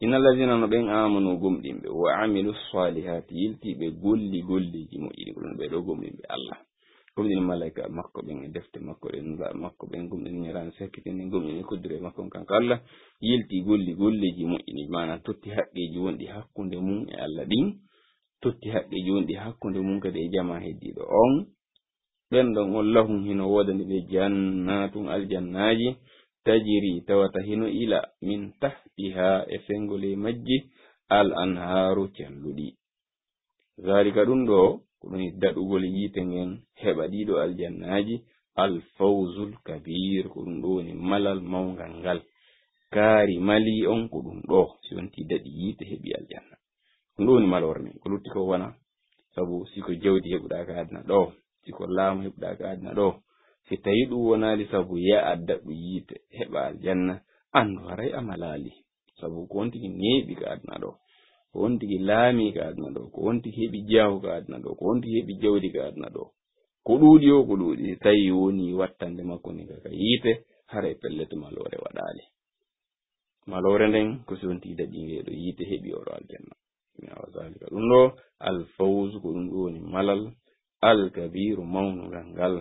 inna ladina no ɓen amanu gomɗinɓe wa amilu salihati yiltiɓe golli golliji moƴƴini ko ɗon ɓeɗo gomɗinɓe allah. Gomɗini malaika makko ɓen e defte makko e nula makko ɓen gomɗini ñalani sakkitini gomɗini koddure makko kanko allah. Yilti golli golleji moƴƴini mana totti haqqeji wonɗi hakkunde mum e allah ɗin. Totti haqqeji wonɗi hakkunde mum kadi e jama heddiɗo on. Ɓen ɗon on lahum hino wodani ɓe jannatum aljannaji. tajiri tawata hino ila min tahtiha e fengole majji al anharu celluɗi. Zalika ɗum ɗo ko ɗum daɗugol yiite ngen heɓa ɗiɗo aljannaji alfawzul kabir ko ɗum ɗo woni malal mawgal ngal. Kaari mali on ko ɗum ɗo si wonti daɗi yiite heɓi aljanna. Ɗum ɗo woni malore min ko lutti ko wona sabu siko jawdi heɓuɗaka adna ɗo siko laamu heɓuɗaka adna ɗo. Si tawi ɗum wonali sabu ya'a daɗɗu yite heɓa aljanna andu haray amalali sabu ko won tigi neeɓi ka adna ɗo ko won tigi laami ka adna ɗo ko won tigi heɓi jaahu ka adna ɗo ko won tigi heɓi jawdi ka adna ɗo. Ko ɗuuɗi o ko ɗuuɗi. Tawi woni wattande makko ni kaka yiite hara pelle to malore waɗali malore nden ko si wonti daɗingeɗo yiite heɓi oɗo aljanna. Zalika. Ɗum ɗo alfawse ko ɗum woni malal alkabiru mawnugal ngal